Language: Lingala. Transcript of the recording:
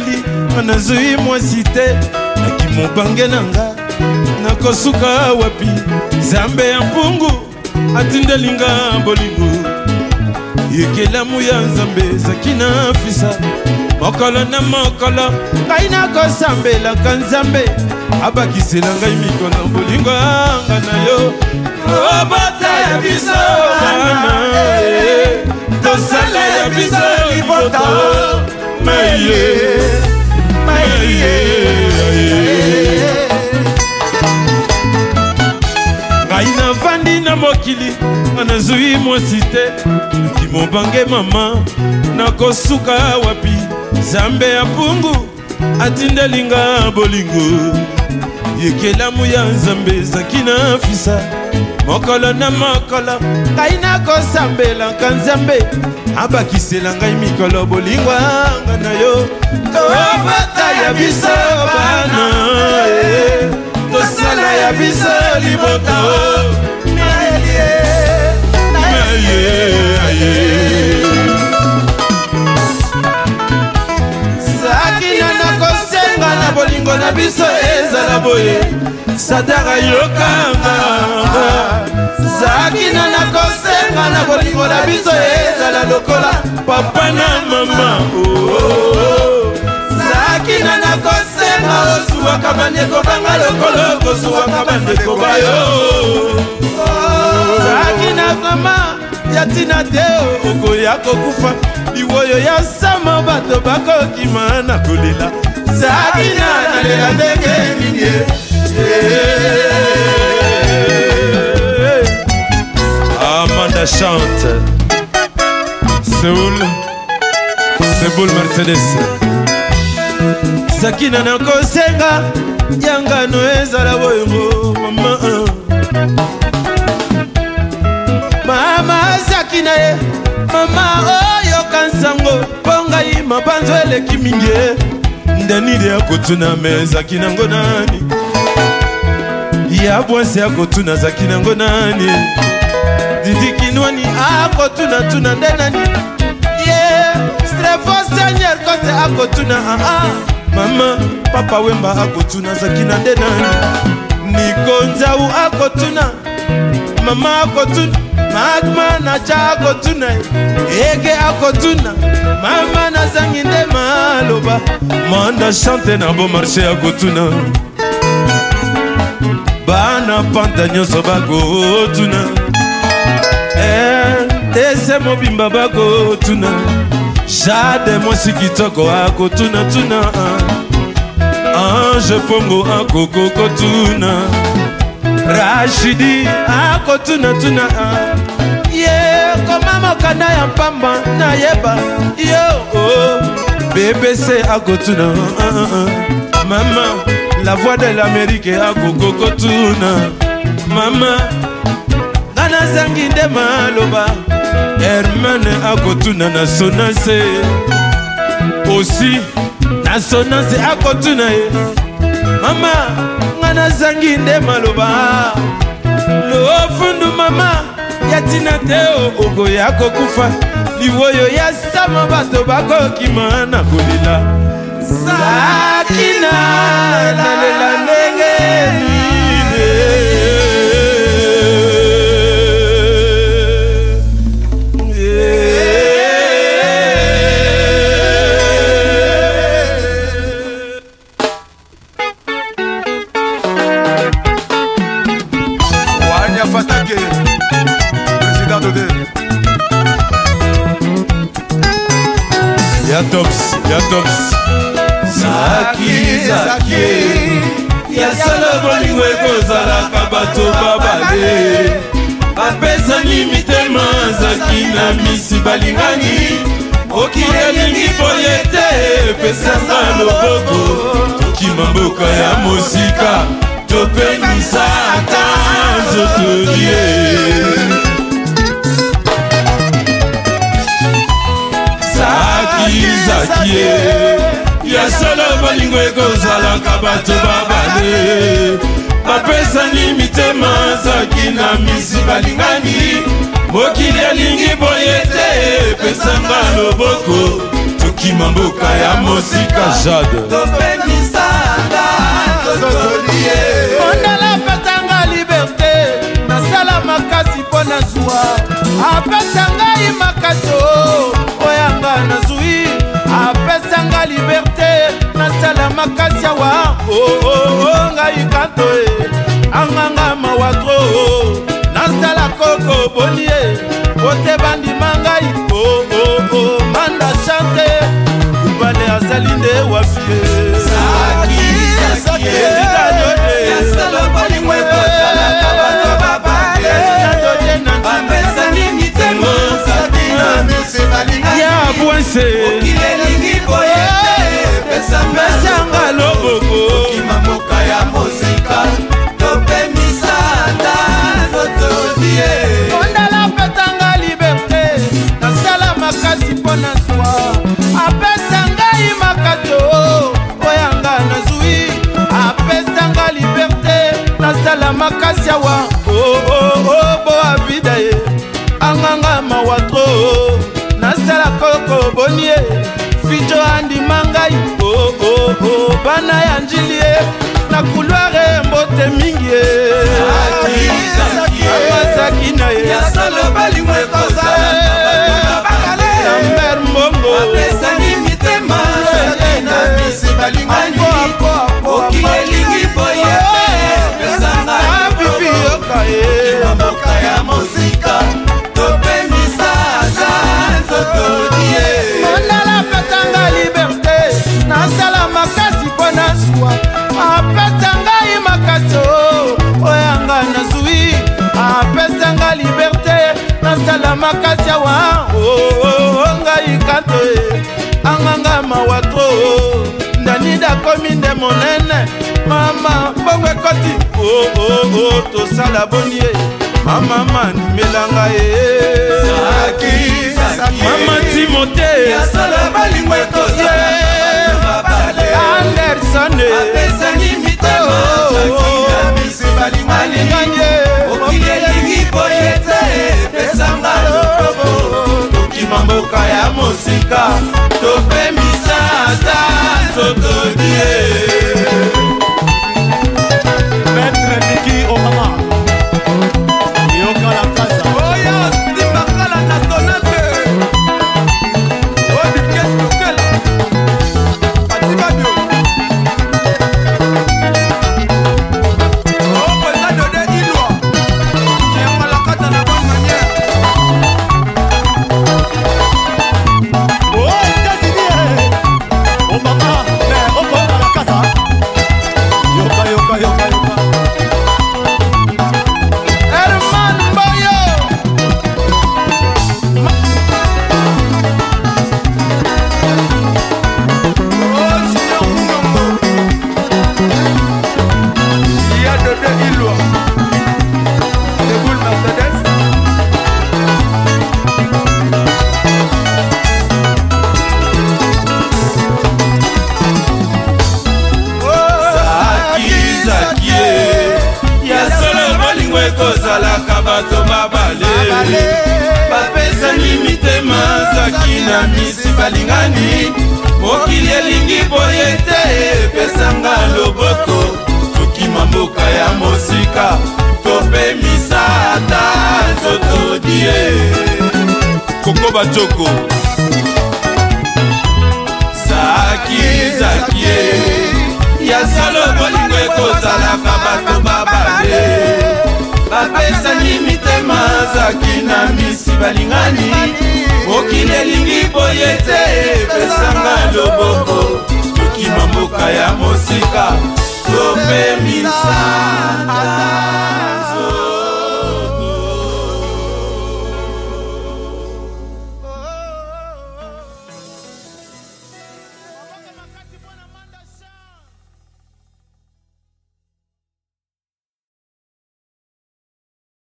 mokili nga nazwi mwasi te naki mobange na nga nakosuka wapi zambe ya mpungu atindeli nga bolingo yekelamu ya nzambe ezaki na fisa mokolo na mokolo ngai nakosambelaka nzambe abakisela ngai mikolo bolingo yanga na yo obota ya biso bana tosala ya biso libota meye meye ngai navandi na mokili nga nazwi mwasi te noki mobange mama nakosuka wapi zambe ya mpungu atindelinga bolingo yekelamu ya nzambe ezaki na fisa mokolo na mokolo ngai nakosambelaka nzambe abakisela ngai mikolo bolingwanga na yo tobata ya biso bana eh, tosala ya biso libota sakina eh, nakosenga na bolingo na biso ezala boye sadaka yokanga zakina nakosenga na bolingo na biso ezala lokola papa na mama zakina nakosenga osuwaka bandeko banga lokolo kosuwaka bandeko bayo zakina mama ya ntina te okoya kokufa biwoyo ya sama bato bakokima na kolela zakina nalela ndenge mingi Eh, eh, eh. Amanda chante. Seoul, Seboul Mercedes. Sakina na kosenga yanga no ezala boyongo mama. Mama Sakina ye, mama oyoka nsango mpo ngai mabanzo eleki mingi ndanide akotuna me ezaki nango nani ya bwasi akotuna azaki nango nani didikinwani akotunatuna nde nani ye strefo senier kote akotuna aa ah, ah. mama papa wemba akotuna azaki na nde nani nikonzau akotuna mama akotuna magma naja akotuna ege akotuna mama nazangi nde maloba manda chante na bo marché akotuna bana panta nyonso bakotuna tese eh, mobimba bakotuna jade mwasi kitoko akotunatuna ange pongo akokokotuna rashidi akotunatuna ye koma mokanda ya mpamba nayeba yo oh, bebese akotuna ah, ah, ah. mama la voix de l'amérique akokokotuna mama nga nazangi nde maloba hermane akotuna na sonase osi na sonase akotuna ye mama nga nazangi nde maloba lofundu mama ya ntina te okoya kokufa liwoyo ya sama bato bakokima na kolela Fatake, président d'OD. Yatops, Yatops. Zaki, Zaki. Yasala bolingo ekozalaka bato babale apesani mitema zaki na misi balingani okili alingi boye te epesanga loboko tokima mboka ya mosika topenisata sotolie sakizakie ya solo bolingo ekozalaka bato babale bapesani mitema zaki na misi balingani mokili alingi boye te epesanga loboko tokima mboka ya mosika jade topemisanga pamba apesa ngai makato oyanga nazwi apesa ngai liberte nasala makasi awa oo oh, oh, oh, ngai kanto e anganga mawa tro nasala koko boni e kote bandima ngai oo manda chante kubale azali nde wapi e finjo andima ngai oo oh, oh, oh, bana ya njili ye na couloire mbote mingi ye amasaki na ye ya makasi awa oh, oh, oh, ngai kato anganga mawa tro nani dakomi nde monene mama mbongo ekoti tosala boni ye mama manimelanga ye mama timote yasala balingo ekoza anderson apesani mitema soki na misi balingo alingange okili elingi boye te mboka ya mosika mokili na misi balingani mokili elingi boye te epesanga loboko tokima mboka ya mosika tope misata nzoto die koko bajoko zakizakie eh. ya solo bolingo ekozalaka bato bababe bapesani mitema zaki na misi balingani mokili elingi boye te epesanga loboko tokima mboka ya mosika tomemisa